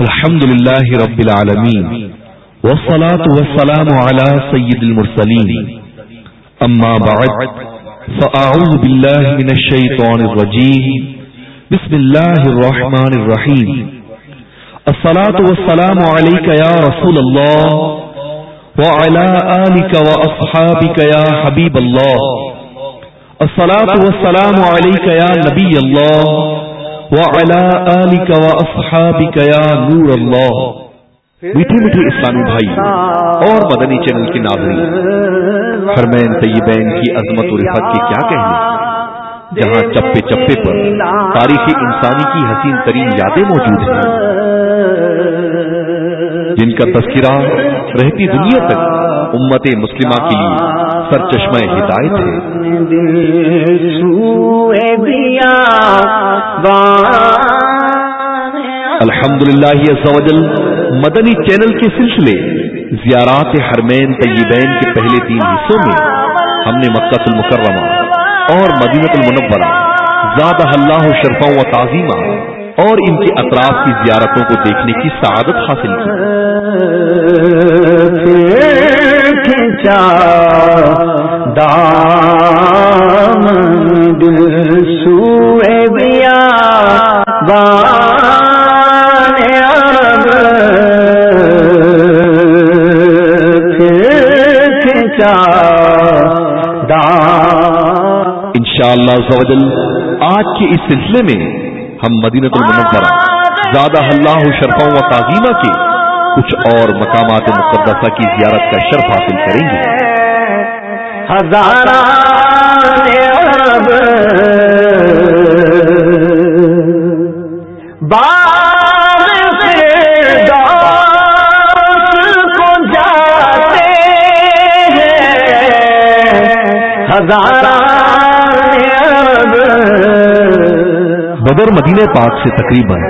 الحمد لله رب العالمين والصلاة والسلام على سيد المرسلين أما بعد فأعوذ بالله من الشيطان الرجيم. بسم الله الرحمن الرحيم. الصلاة والسلام عليك يا رسول الله وعلى آلك وأصحابك يا حبيب الله. الصلاة والسلام عليك يا نبي الله وعلى آلك وأصحابك يا نور الله. میٹھے میٹھے اسلامی بھائی اور مدنی چینل کے ناظرین فرمین طیبین کی عظمت و رفت کے کیا کہنے جہاں چپے چپے پر تاریخ انسانی کی حسین ترین یادیں موجود ہیں، جن کا تذکرہ رہتی دنیا تک امت مسلمہ کے لیے سر چشمہ ہدایت ہے الحمد للہ مدنی چینل کے سلسلے زیارات حرمین طیبین کے پہلے تین حصوں میں ہم نے مکہ المکرمہ اور مدینت المنورہ زیادہ اللہ شرفوں و تعظیمہ اور ان کے اطراف کی زیارتوں کو دیکھنے کی سعادت حاصل کی۔ انشاءاللہ اللہ آج کے اس سلسلے میں ہم مدینت المنورہ زیادہ اللہ شرفوں و تعظیمہ کے کچھ اور مقامات مقدسہ کی زیارت کا شرف حاصل کریں گے۔ ہزارہ بدر مدینہ پاک سے تقریباً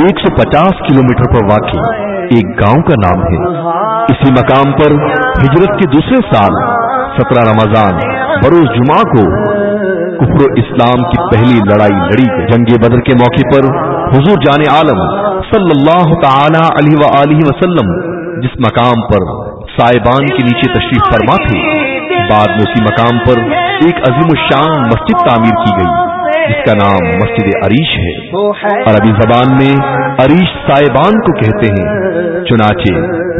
ایک سو پچاس کلو میٹر پر واقع ایک گاؤں کا نام ہے۔ اسی مقام پر ہجرت کے دوسرے سال سترہ رمضان بروز جمعہ کو کفر و اسلام کی پہلی لڑائی لڑی جنگ بدر کے موقع پر حضور جان عالم صلی اللہ تعالی علیہ وسلم جس مقام پر سائبان کے نیچے تشریف فرما تھے، بعد میں اسی مقام پر ایک عظیم الشان مسجد تعمیر کی گئی۔ جس کا نام مسجد عریش ہے۔ عربی زبان میں عریش سائبان کو کہتے ہیں۔ چنانچہ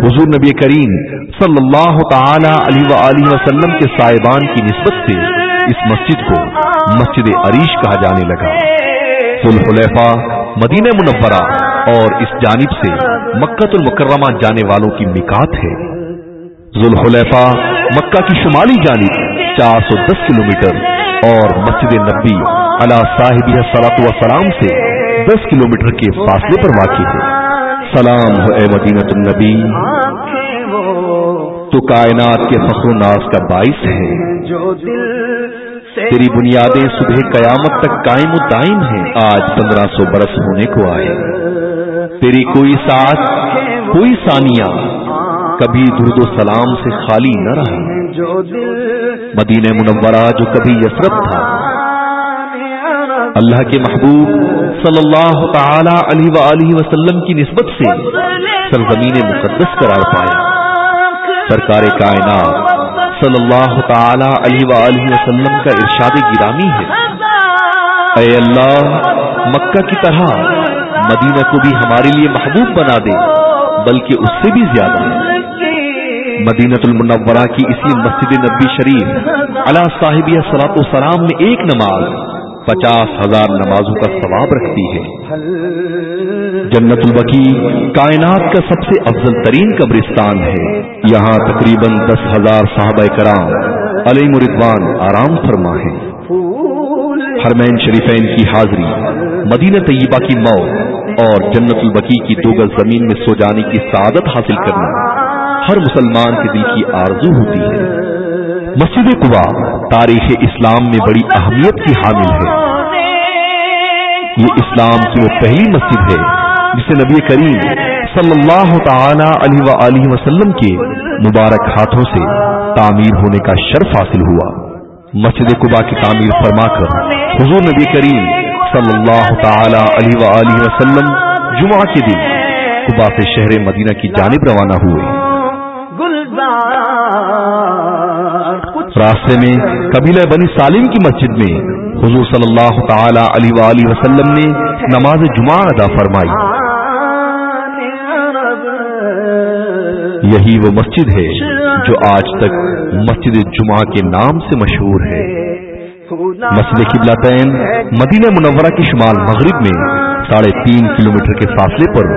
حضور نبی کریم صلی اللہ تعالی علیہ وسلم کے سائبان کی نسبت سے اس مسجد کو مسجد عریش کہا جانے لگا۔ ذوالحلیفہ، مدینہ منورہ اور اس جانب سے مکت المکرمہ جانے والوں کی مکات ہے۔ ذوالحلیفہ، مکہ کی شمالی جانب چار سو دس کلو میٹر اور مسجد نبی اللہ صاحب سلاط وسلام سے دس کلو میٹر کے فاصلے پر واقع ہے سلام ہو اے مدینت النبی۔ تو کائنات کے فخر و ناز کا باعث ہے۔ تیری بنیادیں صبح قیامت تک قائم و دائم ہیں۔ آج پندرہ سو برس ہونے کو آئے۔ تیری کوئی ساتھ کوئی ثانیہ کبھی درد و سلام سے خالی نہ رہا مدینہ منورہ جو کبھی یسرت تھا اللہ کے محبوب صلی اللہ تعالی علیہ وسلم کی نسبت سے سرزمین مقدس قرار پایا۔ سرکار کائنات صلی اللہ تعالی علیہ وسلم کا ارشاد گرامی ہے۔ اے اللہ، مکہ کی طرح مدینہ کو بھی ہمارے لیے محبوب بنا دے، بلکہ اس سے بھی زیادہ۔ مدینت المنورہ کی اسی مسجد نبی شریف اللہ صاحبیہ سلاط و سلام میں ایک نماز پچاس ہزار نمازوں کا ثواب رکھتی ہے۔ جنت البقی کائنات کا سب سے افضل ترین قبرستان ہے۔ یہاں تقریباً دس ہزار صحابہ کرام علی مردوان آرام فرما ہے ہرمین شریفین کی حاضری، مدینہ طیبہ کی موت اور جنت البقی کی دو گز زمین میں سو جانے کی سعادت حاصل کرنا ہر مسلمان کے دل کی آرزو ہوتی ہے۔ مسجد قبا، تاریخ اسلام میں بڑی اہمیت کی حامل ہے۔ یہ اسلام کی وہ پہلی مسجد ہے، جسے نبی کریم صلی اللہ تعالی علیہ وسلم کے مبارک ہاتھوں سے تعمیر ہونے کا شرف حاصل ہوا۔ مسجد قبا کی تعمیر فرما کر حضور نبی کریم صلی اللہ تعالی علیہ وسلم جمعہ کے دن قبا سے شہر مدینہ کی جانب روانہ ہوئے۔ راستے میں قبیلہ بنی سالم کی مسجد میں حضور صلی اللہ تعالی علیہ وسلم نے نماز جمعہ ادا فرمائی۔ یہی وہ مسجد ہے جو آج تک مسجد جمعہ کے نام سے مشہور ہے۔ مسجد قبلہ تین مدینہ منورہ کے شمال مغرب میں ساڑھے تین کلومیٹر کے فاصلے پر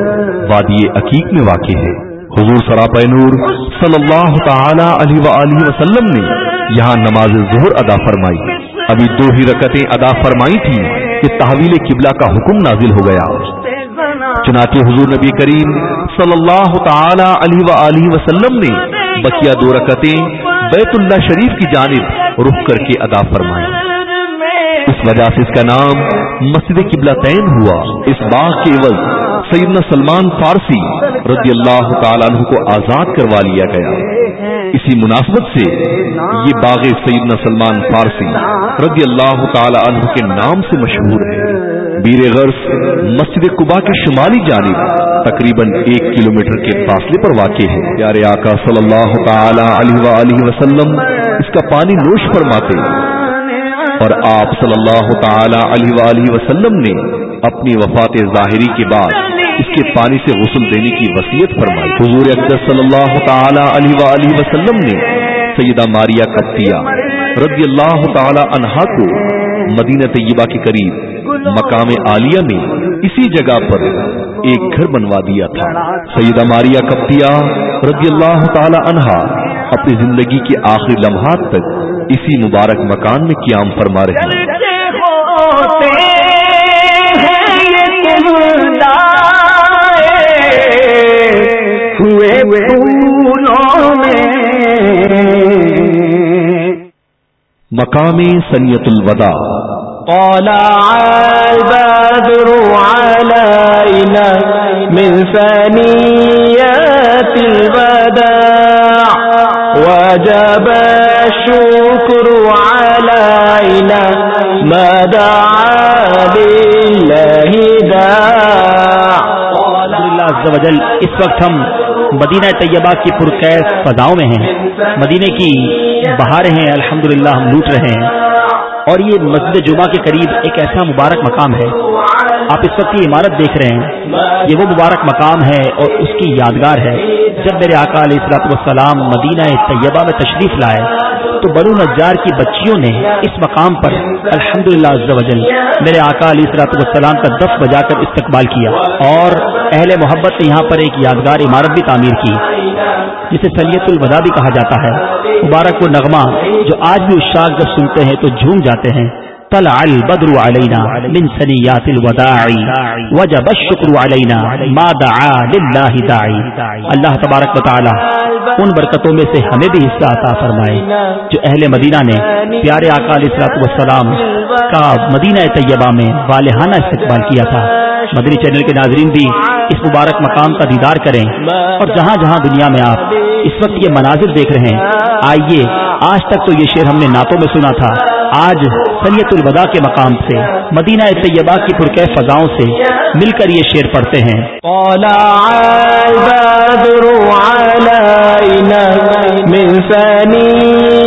وادی عقیق میں واقع ہے۔ حضور سراپا نور صلی اللہ تعالی علیہ وسلم نے یہاں نماز ظہر ادا فرمائی۔ ابھی دو ہی رکتیں ادا فرمائی تھی کہ تحویل قبلہ کا حکم نازل ہو گیا۔ چنانچہ حضور نبی کریم صلی اللہ تعالی علیہ وسلم نے بکیا دو رکتیں بیت اللہ شریف کی جانب رخ کر کے ادا فرمائی۔ اس وجہ سے اس کا نام مسجد قبلہ تعین ہوا۔ اس باغ کے عوض سیدنا سلمان فارسی رضی اللہ تعالیٰ عنہ کو آزاد کروا لیا گیا۔ اسی مناسبت سے یہ باغ سیدنا سلمان فارسی رضی اللہ تعالی عنہ کے نام سے مشہور ہے۔ بیر غرض مسجد قبا کے شمالی جانب تقریباً ایک کلومیٹر کے فاصلے پر واقع ہے۔ پیارے آقا صلی اللہ تعالی علیہ وسلم اس کا پانی نوش فرماتے اور آپ صلی اللہ تعالی علیہ وسلم نے اپنی وفات ظاہری کے بعد اس کے پانی سے غسل دینے کی وصیت فرمائی۔ حضور اکبر صلی اللہ تعالی علیہ وسلم نے سیدہ ماریا کپتیا رضی اللہ تعالی عنہا کو مدینہ طیبہ کے قریب مقام عالیہ میں اسی جگہ پر ایک گھر بنوا دیا تھا۔ سیدہ ماریا کپتیا رضی اللہ تعالی عنہا اپنی زندگی کے آخری لمحات تک اسی مبارک مکان میں قیام فرما رہے ہیں۔ مقام سنیت الوداع۔ طلع البدر علينا من ثنيات الوداع وجب الشكر علينا ما دعا لله داع. اللہ عز و جل اس وقت ہم مدینہ طیبہ کی پرکیس فضاؤں میں ہیں، مدینہ کی بہاریں ہیں، الحمدللہ ہم لوٹ رہے ہیں۔ اور یہ مسجد جمعہ کے قریب ایک ایسا مبارک مقام ہے۔ آپ اس وقت یہ عمارت دیکھ رہے ہیں۔ یہ وہ مبارک مقام ہے اور اس کی یادگار ہے۔ جب میرے آقا علیہ السلاط والسلام مدینہ طیبہ میں تشریف لائے تو بنو نجار کی بچیوں نے اس مقام پر الحمد للہ میرے آقا علی صلاحت والسلام کا دف بجا کر استقبال کیا اور اہل محبت نے یہاں پر ایک یادگار عمارت بھی تعمیر کی جسے سلیت الوداع بھی کہا جاتا ہے، مبارک و نغمہ جو آج بھی اشاق جب سنتے ہیں تو جھوم جاتے ہیں۔ طلع البدر علينا من سنيات الوداع. وجب الشكر علينا ما دعا لله داعي. اللہ تبارک و تعالی ان برکتوں میں سے ہمیں بھی حصہ عطا فرمائے، جو اہل مدینہ نے پیارے آقا علیہ الصلوۃ والسلام کا مدینہ طیبہ میں والہانہ استقبال کیا تھا۔ مدنی چینل کے ناظرین بھی اس مبارک مقام کا دیدار کریں اور جہاں جہاں دنیا میں آپ اس وقت یہ مناظر دیکھ رہے ہیں۔ آئیے، آج تک تو یہ شعر ہم نے نعتوں میں سنا تھا۔ آج سنیت الوداع کے مقام سے، مدینہ طیبہ کی پرکے فضاؤں سے مل کر یہ شعر پڑھتے ہیں۔ وجب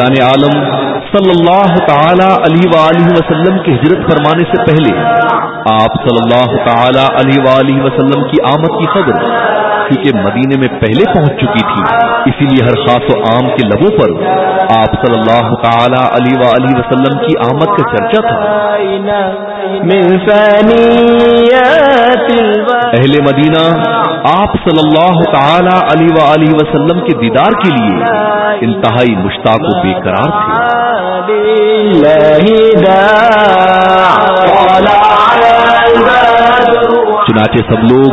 جان عالم صلی اللہ تعالی علیہ وسلم کی ہجرت فرمانے سے پہلے آپ صلی اللہ تعالی علیہ وسلم کی آمد کی خبر کیونکہ مدینے میں پہلے پہنچ چکی تھی اسی لیے ہر خاص و عام کے لبوں پر آپ صلی اللہ تعالی علیہ وسلم کی آمد کا چرچا تھا۔ اہل مدینہ آپ صلی اللہ تعالی علیہ وسلم کے دیدار کے لیے انتہائی مشتاق و بے قرار تھے۔ چنانچہ سب لوگ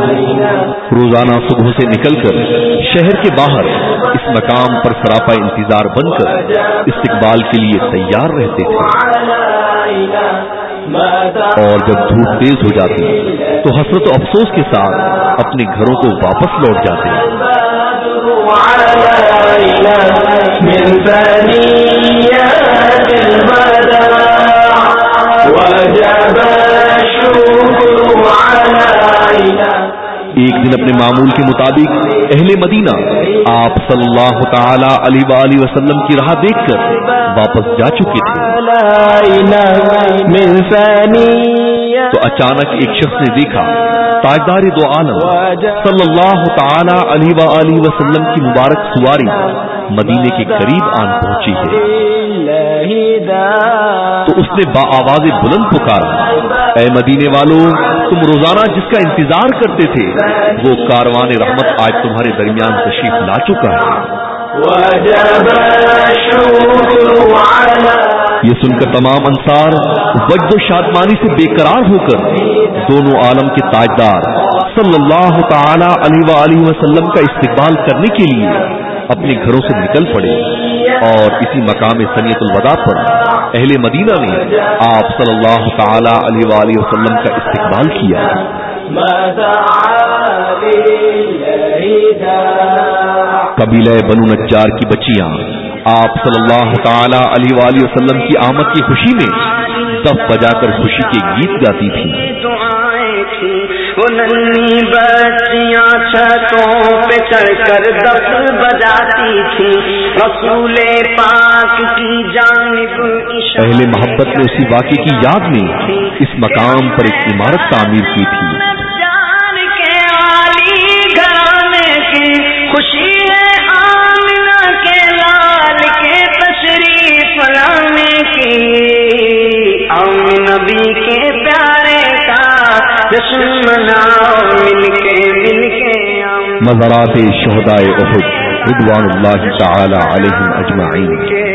روزانہ صبح سے نکل کر شہر کے باہر اس مقام پر سراپا انتظار بن کر استقبال کے لیے تیار رہتے تھے۔ اور جب دھوپ تیز ہو جاتی تو حسرت و افسوس کے ساتھ اپنے گھروں کو واپس لوٹ جاتے ایک دن اپنے معمول کے مطابق اہل مدینہ آپ صلی اللہ تعالی علیہ وسلم کی راہ دیکھ کر واپس جا چکے تھے۔ تو اچانک ایک شخص نے دیکھا، تاجدار دو عالم صلی اللہ تعالی علیہ وسلم کی مبارک سواری مدینے کے قریب آن پہنچی ہے۔ تو اس نے با آواز بلند پکارا۔ اے مدینے والوں تم روزانہ جس کا انتظار کرتے تھے وہ کاروان رحمت آج تمہارے درمیان تشریف لا چکا ہے۔ یہ سن کر تمام انصار وجد و شادمانی سے بے قرار ہو کر دونوں عالم کے تاجدار صلی اللہ تعالی علیہ وسلم کا استقبال کرنے کے لیے اپنے گھروں سے نکل پڑے۔ اور اسی مقام سنیت الوداع پر اہل مدینہ نے آپ صلی اللہ تعالی علیہ وآلہ وسلم کا استقبال کیا۔ قبیلہ بنو نجار کی بچیاں آپ صلی اللہ تعالی علیہ وآلہ وسلم کی آمد کی خوشی میں دف بجا کر خوشی کے گیت گاتی تھی ننی بچیاں چھتوں پہ چڑھ کر دف بجاتی تھی۔ رسول پاک کی جانب اہل محبت نے اسی واقعے کی یاد میں اس مقام پر ایک عمارت تعمیر کی تھی۔ جان کے عالی گھرانے کی خوشی ہے آمنہ کے لال کے تشریف لانے کی۔ آمن جشن مزارات شہدائے احد ادوان اللہ تعالی علیہم اجمعین۔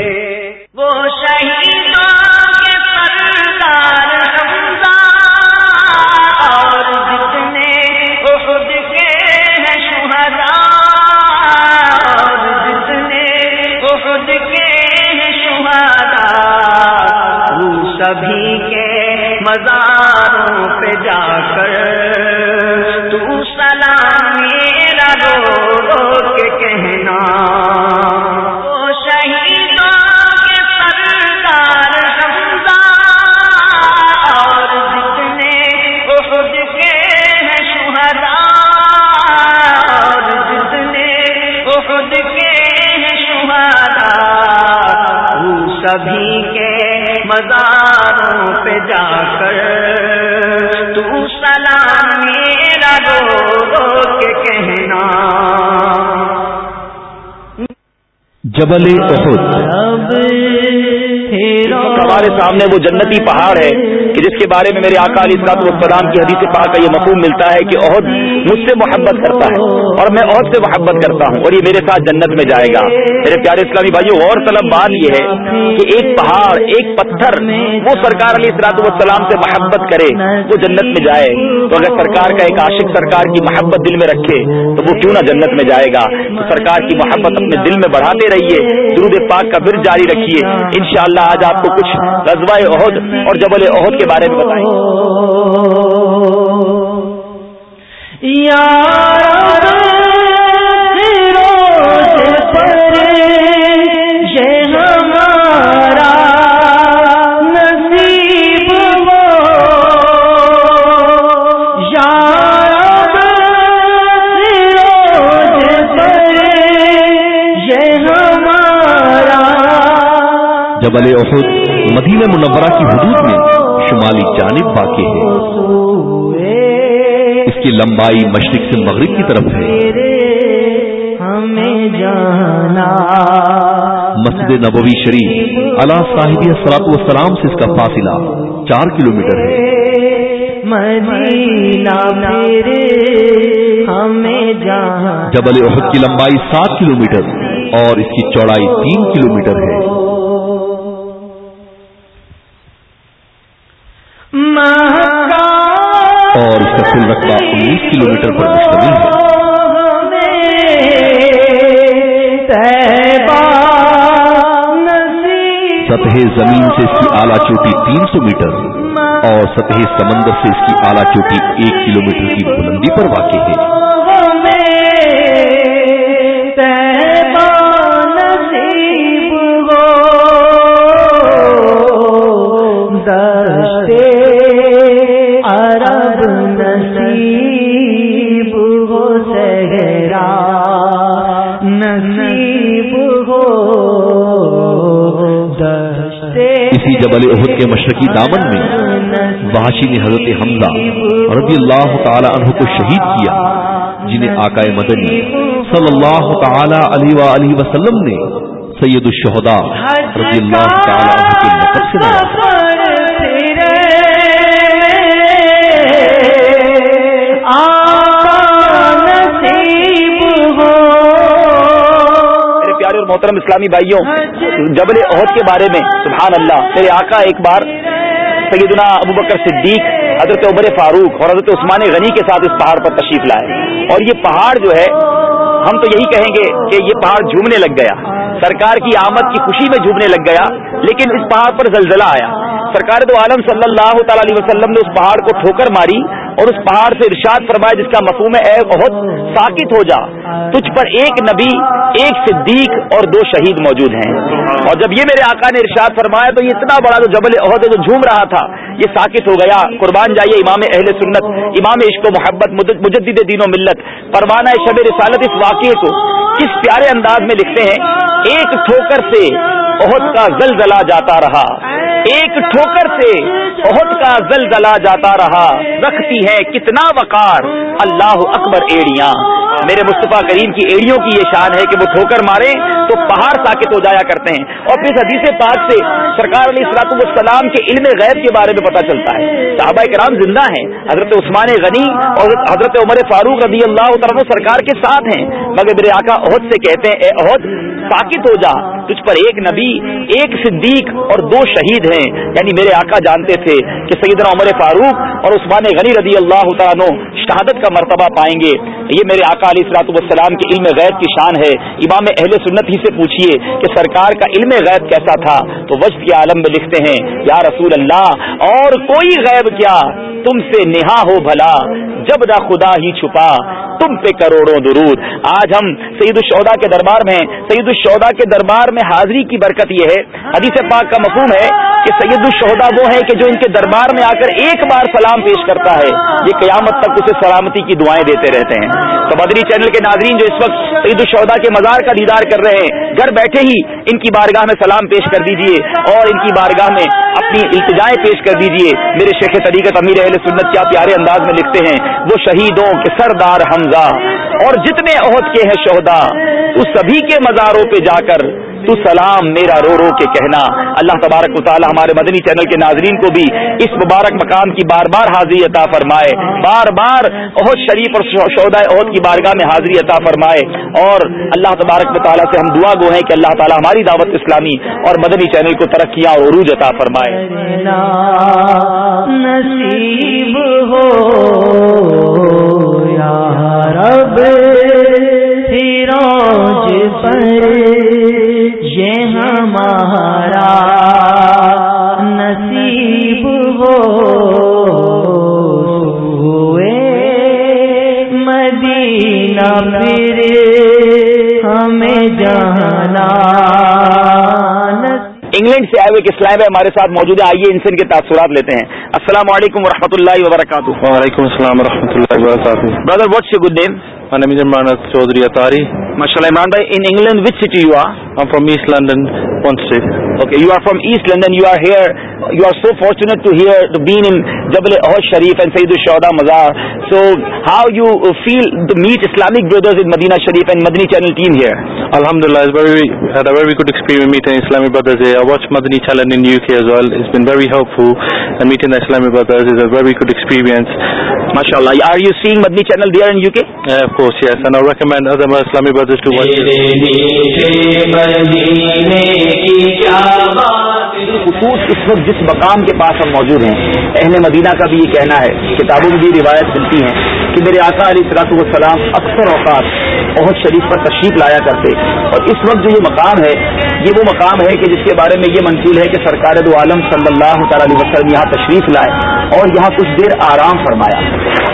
کہنا۔ جبل احد۔ ہمارے سامنے وہ جنتی پہاڑ ہے کہ جس کے بارے میں میرے آقا علی صاحب السلام کی حدیث پاک کا یہ مفہوم ملتا ہے کہ عہد مجھ سے محبت کرتا ہے اور میں عہد سے محبت کرتا ہوں اور یہ میرے ساتھ جنت میں جائے گا۔ میرے پیارے اسلامی بھائی غور طلب بات یہ ہے کہ ایک پہاڑ، ایک پتھر، وہ سرکار علی اصلاط والسلام سے محبت کرے، وہ جنت میں جائے۔ تو اگر سرکار کا ایک عاشق سرکار کی محبت دل میں رکھے، تو وہ کیوں نہ جنت میں جائے گا؟ تو سرکار کی محبت اپنے دل میں بڑھاتے رہیے، درود پاک کا بر جاری رکھیے۔ انشاءاللہ آج آپ کو کچھ غزوہ عہد اور جبل عہد کے بارے میں بتائیں۔ جبل احد مدینہ منورہ کی حدود میں شمالی جانب واقع ہے۔ اس کی لمبائی مشرق سے مغرب کی طرف ہے۔ مسجد نبوی شریف اللہ صاحب سلاط والسلام سے اس کا فاصلہ چار کلومیٹر ہے۔ مدینہ ہمیں جبل احد کی لمبائی سات کلومیٹر اور اس کی چوڑائی تین کلومیٹر ہے۔ سطح سمندر سے اس کی اعلیٰ چوٹی ایک کلومیٹر کی بلندی پر واقع ہے۔ جبل عہد کے مشرقی دامن میں وحشی نے حضرت حمزہ رضی اللہ تعالی عنہ کو شہید کیا، جنہیں آقا مدنی صلی اللہ تعالی علیہ وسلم نے سید الشہداء رضی اللہ تعالی عنہ کے لقب سے محترم اسلامی بھائیوں، جبل عہد کے بارے میں، سبحان اللہ، میرے آقا ایک بار سیدنا ابو بکر صدیق، حضرت عمر فاروق اور حضرت عثمان غنی کے ساتھ اس پہاڑ پر تشریف لائے۔ اور یہ پہاڑ جو ہے، ہم تو یہی کہیں گے کہ یہ پہاڑ جھومنے لگ گیا۔ سرکار کی آمد کی خوشی میں جھومنے لگ گیا، لیکن اس پہاڑ پر زلزلہ آیا۔ سرکار دو عالم صلی اللہ تعالی علیہ وسلم نے اس پہاڑ کو ٹھوکر ماری۔ اور اس پہاڑ سے ارشاد فرمایا جس کا مفہوم ہے، اے بہت ساکت ہو جا۔ تجھ پر ایک نبی، ایک صدیق اور دو شہید موجود ہیں۔ اور جب یہ میرے آقا نے ارشاد فرمایا تو یہ اتنا بڑا جو جبل عہد جو جھوم رہا تھا، یہ ساکت ہو گیا۔ قربان جائیے امام اہل سنت، امام عشق و محبت مجدد دین و ملت۔ پروانہ شب رسالت اس واقعے کو کس پیارے انداز میں لکھتے ہیں؟ ایک ٹھوکر سے عہد کا زلزلہ جاتا رہا۔ ایک ٹھوکر سے عہد کا زلزلہ جاتا رہا۔ رکھتی ہے کتنا وقار۔ اللہ اکبر ایڑیاں۔ میرے مصطفیٰ کریم کی ایڑیوں کی یہ شان ہے کہ وہ ٹھوکر مارے تو پہاڑ ساکت ہو جایا کرتے ہیں۔ اور پھر حدیث پاک سے سرکار علیہ السلاط والسلام کے علم غیب کے بارے میں پتہ چلتا ہے۔ صحابہ کرام زندہ ہیں۔ حضرت عثمان غنی اور حضرت عمر فاروق رضی اللہ تعالیٰ سرکار کے ساتھ ہیں۔ مگر میرے آقا عہد سے کہتے ہیں، اے عہد، ساکت ہو جا۔ تجھ پر ایک نبی ایک صدیق اور دو شہید ہیں۔ یعنی میرے آقا جانتے تھے کہ سیدنا عمر فاروق اور عثمان غنی رضی اللہ تعالیٰ شہادت کا مرتبہ پائیں گے۔ یہ میرے آقا علیہ السلاط والسلام کے علم غیب کی شان ہے۔ امام اہل سنت ہی سے پوچھیے کہ سرکار کا علم غیب کیسا تھا؟ تو وجد کے عالم میں لکھتے ہیں، یا رسول اللہ، اور کوئی غیب کیا؟ تم سے نہا ہو بھلا، جب نہ خدا ہی چھپا، تم پہ کروڑوں درود۔ آج ہم سعید الشہدا کے دربار میں سعید الشہدا کے دربار میں حاضری کی برکت یہ ہے۔ حدیث پاک کا مفہوم ہے کہ سید الشہدا وہ ہے کہ جو ان کے دربار میں آ کر ایک بار سلام پیش کرتا ہے۔ یہ قیامت تک اسے سلامتی کی دعائیں دیتے رہتے ہیں۔ بدری چینل کے ناظرین جو اس وقت عید الشہدا کے مزار کا دیدار کر رہے ہیں، گھر بیٹھے ہی ان کی بارگاہ میں سلام پیش کر دیجیے اور ان کی بارگاہ میں اپنی التجائیں پیش کر دیجیے۔ میرے شیخ طریقت امیر اہل سنت کیا پیارے انداز میں لکھتے ہیں، وہ شہیدوں کے سردار حمزہ۔ اور جتنے عہد کے ہیں شہدا اس سبھی کے مزاروں پہ جا کر تو سلام میرا رو رو کے کہنا۔ اللہ تبارک و تعالی ہمارے مدنی چینل کے ناظرین کو بھی اس مبارک مقام کی بار بار حاضری عطا فرمائے۔ بار بار عہد شریف اور شہدا عہد کی بارگاہ میں حاضری عطا فرمائے۔ اور اللہ تبارک و تعالیٰ سے ہم دعا گو ہیں کہ اللہ تعالیٰ ہماری دعوت اسلامی اور مدنی چینل کو ترقیاں اور عروج عطا فرمائے۔ نصیب ہو یا رب پر یہ ہمارا نصیب ہو مدینہ پھر ہمیں جانا سے آئے ہوئے ایک اسلام ہے ہمارے ساتھ موجود ہے۔ آئیے ان سے ان کے تاثرات لیتے ہیں۔ تعصرات و رحمۃ اللہ وبرکاتہ۔ وعلیکم السلام و رحمۃ اللہ وبرکاتہ۔ برادر what's a good name Imran Chaudhry Attari ماشاء اللہ عمران بھائی in England which city you are I from East London okay you are from East London you are here you are so fortunate to here to been in جب Uhud شریف and سعید الشودا مزار so how you feel to meet Islamic brothers in Medina Sharif and Madani channel team here الحمد للہ Islamic brothers ہے Madani channel in UK as well. It's been very helpful, and meeting the Islamic brothers is a very good experience. MashaAllah. Are you seeing Madani Channel there in UK? Yeah, of course, yes, and I recommend other Islamic brothers to watch it. خصوص اس وقت جس مقام کے پاس ہم موجود ہیں اہل مدینہ کا بھی یہ کہنا ہے کتابوں میں بھی روایت ملتی ہیں کہ میرے آقا علیہ اصلاط والسلام اکثر اوقات بہت شریف پر تشریف لایا کرتے اور اس وقت جو یہ مقام ہے، یہ وہ مقام ہے کہ جس کے بارے میں یہ منقول ہے کہ سرکار دو عالم صلی اللہ تعالی علیہ وسلم یہاں تشریف لائے اور یہاں کچھ دیر آرام فرمایا۔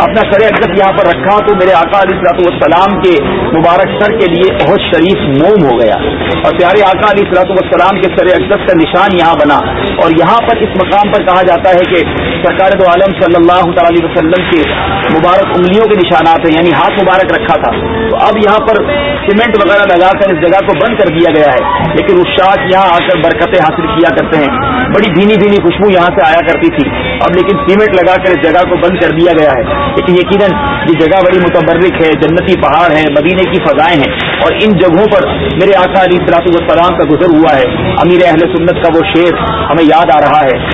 اپنا سر اقدس یہاں پر رکھا تو میرے آقا علیہ اصلاط والسلام کے مبارک سر کے لیے بہت شریف موم ہو گیا۔ اور پیارے آقا علیہ اصلاط والسلام کے سر اقدس کا نشان یہاں بنا۔ اور یہاں پر اس مقام پر کہا جاتا ہے کہ سرکار دو عالم صلی اللہ تعالی علیہ وسلم کے مبارک انگلیوں کے نشانات ہیں یعنی ہاتھ مبارک رکھا تھا۔ تو اب یہاں پر سیمنٹ وغیرہ لگا کر اس جگہ کو بند کر دیا گیا ہے۔ لیکن اس شاخ یہاں آ کر برکتیں حاصل کیا کرتے ہیں۔ بڑی دھیمی دھیمی خوشبو یہاں سے آیا کرتی تھی۔ اب لیکن سیمنٹ لگا کر اس جگہ کو بند کر دیا گیا ہے۔ لیکن یقیناً یہ جگہ بڑی متبرک ہے، جنتی پہاڑ ہے مدینے کی فضائیں ہیں۔ اور ان جگہوں پر میرے آقا علی صلاح السلام کا گزر ہوا ہے۔ امیر اہل سنت کا وہ شعر ہمیں یاد آ رہا ہے۔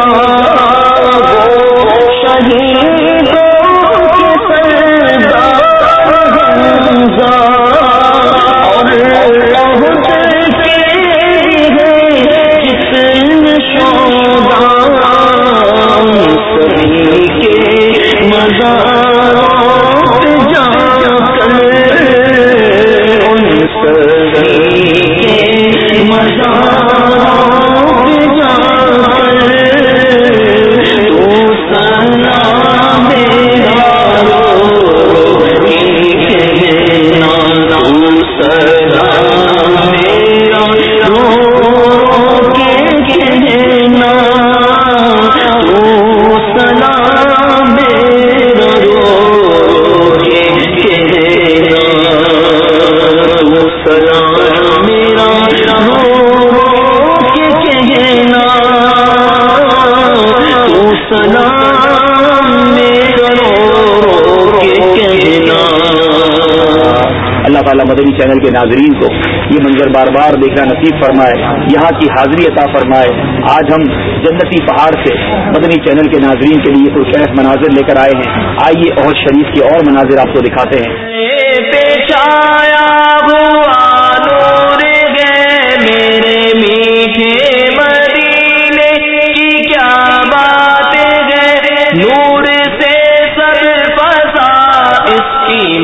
اور یہ اللہ تعالیٰ مدنی چینل کے ناظرین کو یہ منظر بار بار دیکھنا نصیب فرمائے، یہاں کی حاضری عطا فرمائے۔ آج ہم جنتی پہاڑ سے مدنی چینل کے ناظرین کے لیے کوئی مناظر لے کر آئے ہیں۔ آئیے اور شریف کے اور مناظر آپ کو دکھاتے ہیں۔ پیشایا نور گئے میرے کیا نور سے سر فضا اس کی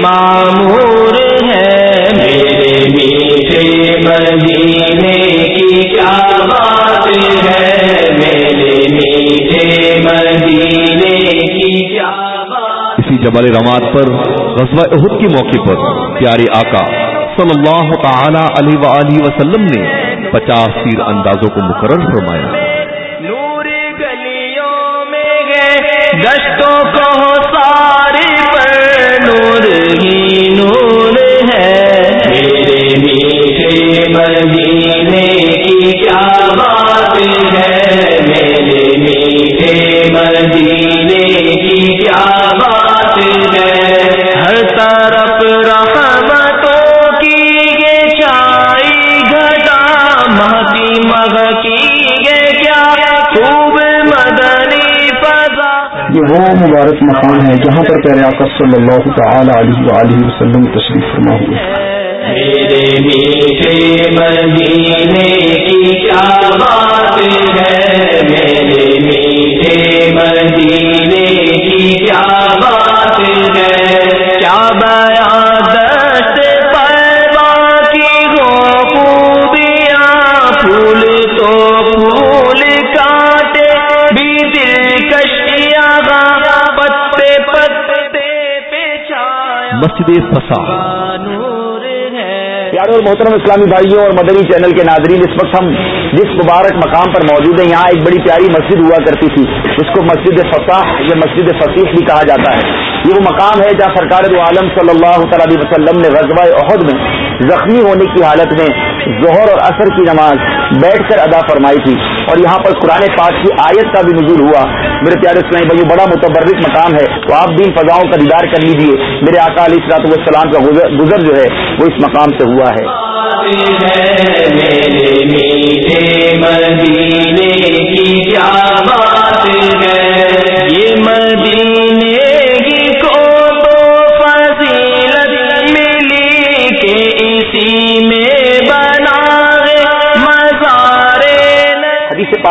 میٹھے مدینے کی کیا بات ہے؟ میرے میٹھے مدینے کی کیا بات اسی جبل رماد پر غزوہ احد کے موقع پر پیارے آقا صلی اللہ تعالی علیہ وآلہ وسلم نے پچاس تیر اندازوں کو مقرر فرمایا۔ نور گلیوں میں گئے گشتوں کو صلی اللہ تعالی علیہ وآلہ وسلم تشریف فرما ہوئے میرے میٹھے مدینے کی کیا بات ہے؟ میرے میٹھے مدینے کی کیا بات ہے؟ مسجد فسا پیارے اور محترم اسلامی بھائیوں اور مدنی چینل کے ناظرین اس وقت ہم جس مبارک مقام پر موجود ہیں یہاں ایک بڑی پیاری مسجد ہوا کرتی تھی جس کو مسجد فصاح یا مسجد فصیح بھی کہا جاتا ہے۔ یہ وہ مقام ہے جہاں سرکار دو عالم صلی اللہ تعالی وسلم نے غزوہ عہد میں زخمی ہونے کی حالت میں ظہر اور اثر کی نماز بیٹھ کر ادا فرمائی تھی۔ اور یہاں پر قرآن پاک کی آیت کا بھی نزول ہوا۔ میرے پیارے اسلامی بھائی بڑا متبرک مقام ہے۔ تو آپ بھی ان فضاؤں کا دیدار کر لیجیے میرے آقا علیہ السلاط والسلام کا گزر جو ہے، وہ اس مقام سے ہوا ہے۔ یہ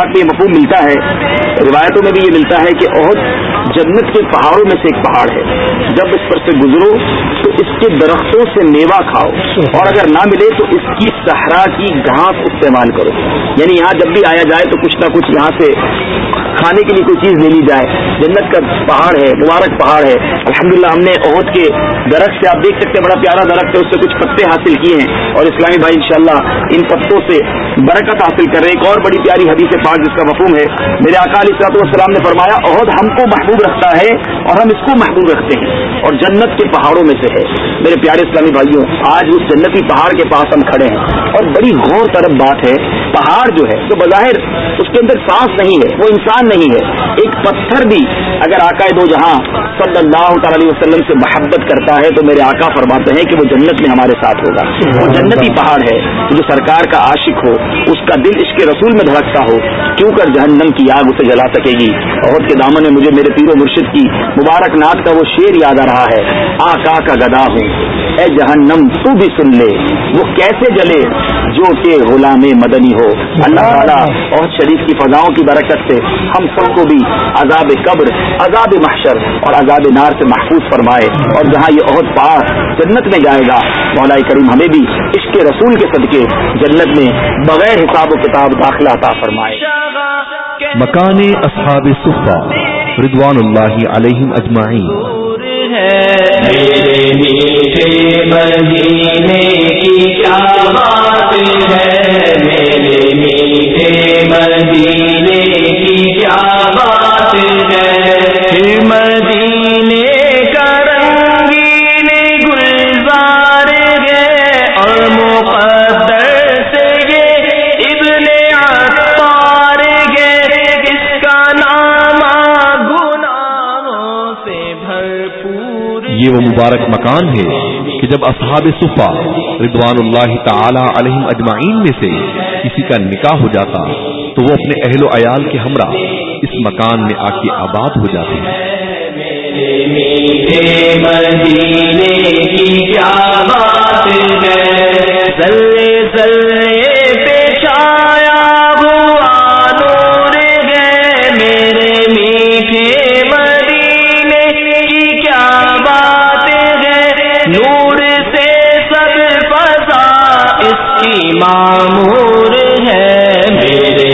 پاک میں یہ مفہوم ملتا ہے، روایتوں میں بھی یہ ملتا ہے کہ عہد جنت کے پہاڑوں میں سے ایک پہاڑ ہے۔ جب اس پر سے گزرو تو اس کے درختوں سے میوہ کھاؤ۔ اور اگر نہ ملے تو اس کی صحرا کی گھاس استعمال کرو۔ یعنی یہاں جب بھی آیا جائے تو کچھ نہ کچھ یہاں سے کھانے کے لیے کوئی چیز لے لی جائے۔ جنت کا پہاڑ ہے، مبارک پہاڑ ہے۔ الحمدللہ ہم نے عہد کے درخت سے، آپ دیکھ سکتے ہیں، بڑا پیارا درخت ہے، اس سے کچھ پتے حاصل کیے ہیں۔ اور اسلامی بھائی، انشاءاللہ، ان پتوں سے برکت حاصل کر رہے ہیں۔ ایک اور بڑی پیاری حدیث پاک، جس کا مفہوم ہے، میرے اکالی صلاحت والسلام نے فرمایا، عہد ہم کو محبوب رکھتا ہے اور ہم اس کو محبوب رکھتے ہیں۔ اور جنت کے پہاڑوں میں سے ہے۔ میرے پیارے اسلامی بھائیوں، آج اس جنتی پہاڑ کے پاس ہم کھڑے ہیں۔ اور بڑی غور طرف بات ہے پہاڑ جو ہے، تو بظاہر اس کے اندر سانس نہیں ہے، وہ انسان نہیں ہے۔ ایک پتھر بھی اگر آقا دو جہاں صلی اللہ تعالی علیہ وسلم سے محبت کرتا ہے، تو میرے آقا فرماتے ہیں کہ وہ جنت میں ہمارے ساتھ ہوگا۔ وہ جنتی پہاڑ ہے، جو سرکار کا عاشق ہو، اس کا دل اس کے رسول میں دھڑکتا ہو۔ کیوں کر جہنم کی آگ اسے جلا سکے گی؟ عہد کے دامن میں مجھے میرے پیر و مرشد کی مبارک ناتھ کا وہ شیر یاد آ رہا ہے۔ آقا کا گدا ہوں۔ اے جہنم، تو بھی سن لے۔ وہ کیسے جلے؟ جو کہ غلام مدنی ہو۔ اللہ تعالیٰ اور شریف کی فضاؤں کی برکت سے ہم سب کو بھی عذاب قبر، عذاب محشر اور عذاب نار سے محفوظ فرمائے۔ اور جہاں یہ عہد پار جنت میں جائے گا مولا کریم ہمیں بھی اس کے رسول کے صدقے جنت میں بغیر حساب و کتاب داخلہ عطا فرمائے۔ مکان اصحاب صفا۔ رضوان اللہ علیہم اجمعین۔ میرے میٹھے مدینے کی کیا مبارک مکان ہے کہ جب اصحاب صفا رضوان اللہ تعالی علیہم اجمعین میں سے کسی کا نکاح ہو جاتا تو وہ اپنے اہل و عیال کے ہمراہ اس مکان میں آ کے آباد ہو جاتے ہیں۔ کی معمور ہے میرے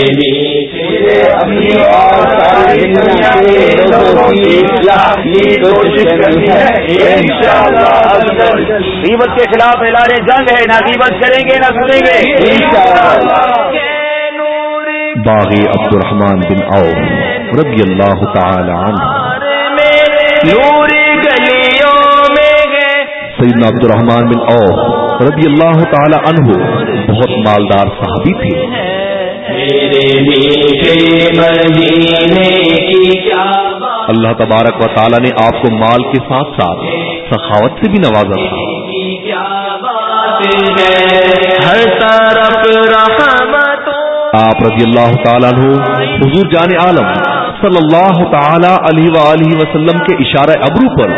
غیبت کے خلاف اعلان جنگ ہے نہ غیبت کریں گے نہ سنیں گے۔ باغ عبد الرحمان بن عوف رضی اللہ تعالی عنہ۔ نور گلیوں میں سیدنا عبد الرحمان بن عوف رضی اللہ تعالی عنہ بہت مالدار صحابی تھے۔ اللہ تبارک و تعالی نے آپ کو مال کے ساتھ ساتھ سخاوت سے بھی نوازا تھا۔ ہر طرف آپ رضی اللہ تعالیٰ عنہ حضور جان عالم صلی اللہ تعالی علیہ وآلہ وسلم کے اشارہ ابرو پر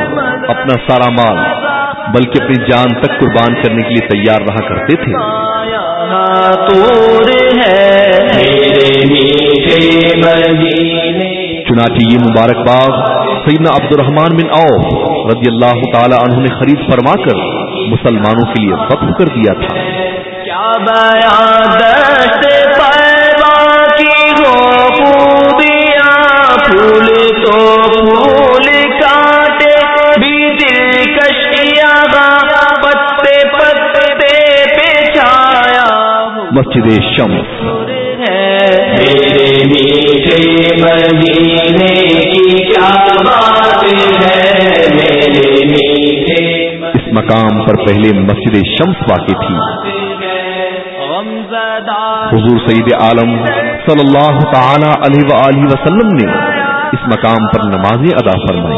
اپنا سارا مال بلکہ اپنی جان تک قربان کرنے کے لیے تیار رہا کرتے تھے۔ چنانچہ یہ مبارک باغ سیدنا عبد الرحمان بن عوف رضی اللہ تعالی عنہ نے خرید فرما کر مسلمانوں کے لیے وقف کر دیا تھا۔ کیا مسجد شمس میرے میٹھے مدینے کی کیا بات ہے؟ مقام پر پہلے مسجد شمس واقع تھی۔ حضور سعید عالم صلی اللہ تعالی علیہ وآلہ وسلم نے اس مقام پر نمازیں ادا فرمائی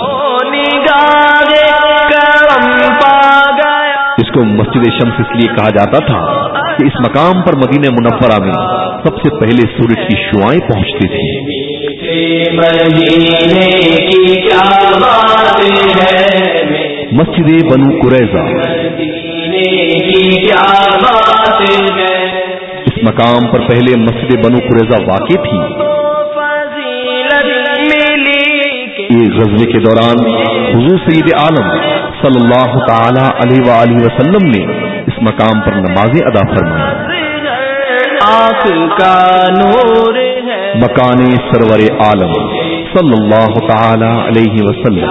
اس کو مسجد شمس اس لیے کہا جاتا تھا کہ اس مقام پر مدینہ منورہ میں سب سے پہلے سورج کی شعائیں پہنچتی تھی مسجد بنو قریضہ اس مقام پر پہلے مسجد بنو قریضہ واقع تھی۔ ایک غزلے کے دوران حضور سید عالم صلی اللہ تعالی علیہ وآلہ وسلم نے اس مقام پر نمازیں ادا فرمائی مکان سرور عالم صلی اللہ تعالی علیہ وسلم۔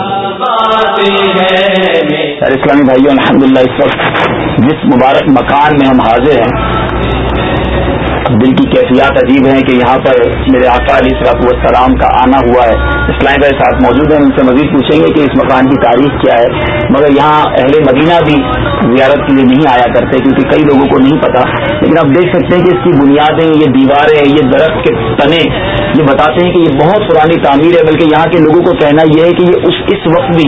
اسلامی بھائیوں الحمد للہ اس وقت جس مبارک مکان میں ہم حاضر ہیں دل کی کیفیات عجیب ہیں کہ یہاں پر میرے آقا علی صلاح السلام کا آنا ہوا ہے۔ اسلام بھائی ساتھ موجود ہیں، ان سے مزید پوچھیں گے کہ اس مکان کی تاریخ کیا ہے۔ مگر یہاں اہل مدینہ بھی زیارت کے لیے نہیں آیا کرتے کیونکہ کئی لوگوں کو نہیں پتا۔ لیکن آپ دیکھ سکتے ہیں کہ اس کی بنیادیں، یہ دیواریں، یہ درخت کے تنے، یہ بتاتے ہیں کہ یہ بہت پرانی تعمیر ہے، بلکہ یہاں کے لوگوں کو کہنا یہ ہے کہ یہ اس اس وقت بھی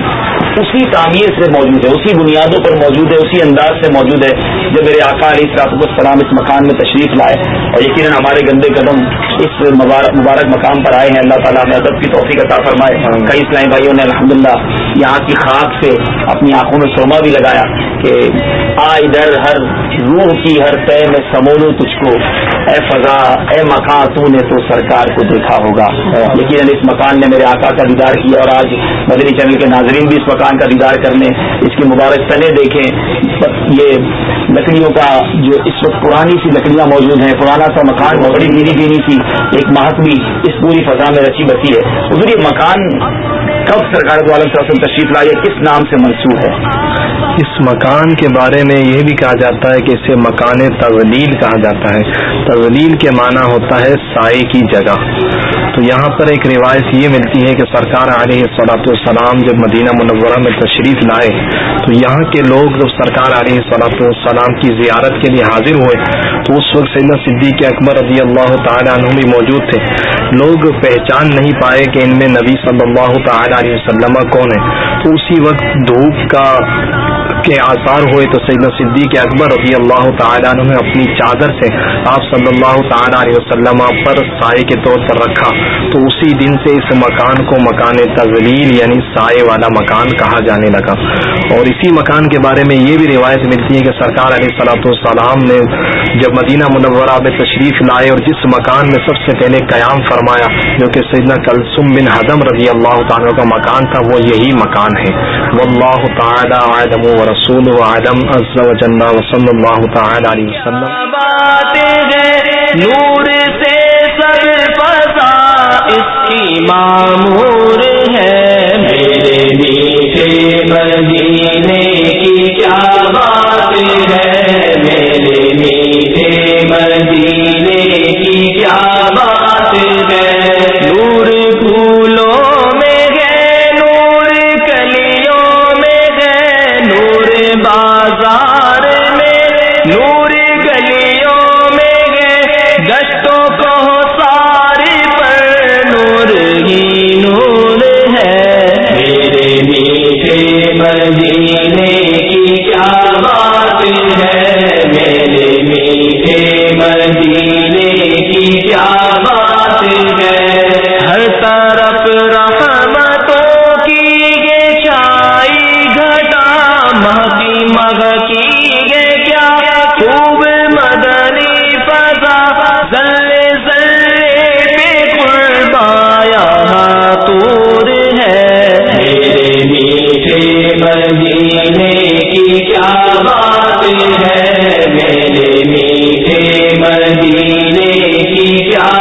اسی تعمیر سے موجود ہے اسی بنیادوں پر موجود ہے اسی انداز سے موجود ہے جب میرے آقا علی صلاح السلام اس مکان میں تشریف لائے اور یقیناً ہمارے گندے قدم اس مبارک مقام پر آئے ہیں۔ اللہ تعالیٰ میں ادب کی توفیق عطا فرمائے۔ کئی اسلامی بھائیوں نے الحمدللہ یہاں کی خاک سے اپنی آنکھوں میں سوما بھی لگایا کہ آ ادھر ہر روح کی ہر پے میں سمولو تجھ کو۔ اے فضا، اے مکان، تو نے تو سرکار کو دیکھا ہوگا۔ یقیناً اس مکان نے میرے آقا کا دیدار کیا اور آج مدنی چینل کے ناظرین بھی اس مکان کا دیدار کرنے، اس کی مبارک تنے دیکھیں۔ یہ لکڑیوں کا جو اس وقت پرانی سی لکڑیاں موجود ہیں، پرانا سا مکان بڑی گینی گینی سی، ایک مہک بھی اس پوری فضا میں رچی بسی ہے۔ حضور، یہ مکان کب سرکار دو عالم صاحب تشریف لائے، کس نام سے منسوخ ہے؟ اس مکان کے بارے میں یہ بھی کہا جاتا ہے کہ اسے مکان تزلیل کہا جاتا ہے۔ تزلیل کے معنی ہوتا ہے سائے کی جگہ۔ تو یہاں پر ایک روایت یہ ملتی ہے کہ سرکار علیہ صلاحت السلام جب مدینہ منورہ میں تشریف لائے تو یہاں کے لوگ جب سرکار علیہ صلاحت السلام کی زیارت کے لیے حاضر ہوئے تو اس وقت سیدنا صدیق اکبر رضی اللہ تعالیٰ عنہ بھی موجود تھے۔ لوگ پہچان نہیں پائے کہ ان میں نبی صلی اللہ تعالی علیہ وسلم کون ہے تو اسی وقت دھوپ کا کے آثار ہوئے تو سیدنا صدیق اکبر رضی اللہ تعالیٰ عنہ نے اپنی چادر سے آپ صلی اللہ تعالیٰ علیہ وسلم پر سائے کے طور پر رکھا۔ تو اسی دن سے اس مکان کو مکان تزلیل یعنی سائے والا مکان کہا جانے لگا۔ اور اسی مکان کے بارے میں یہ بھی روایت ملتی ہے کہ سرکار علیہ صلاحت السلام نے جب مدینہ منورہ میں تشریف لائے اور جس مکان میں سب سے پہلے قیام فرمایا جو کہ سیدنا کلسم بن حدم رضی اللہ تعالیٰ کا مکان تھا، وہ یہی مکان ہے۔ واللہ تعالی عالم و رسول و عالم عز و جل و صلی اللہ تعالی علیہ وسلم نور سے سر فضا، اس کی معمور ہے میرے میٹھے مدینے کی کیا بات ہے؟ میرے میٹھے مدینے نوری نور گلیوں میں گئے گشتوں کو ساری پر نور ہی نور ہے۔ میرے میٹھے مدینے کی کیا بات ہے؟ میرے میٹھے مدینے کی کیا کیا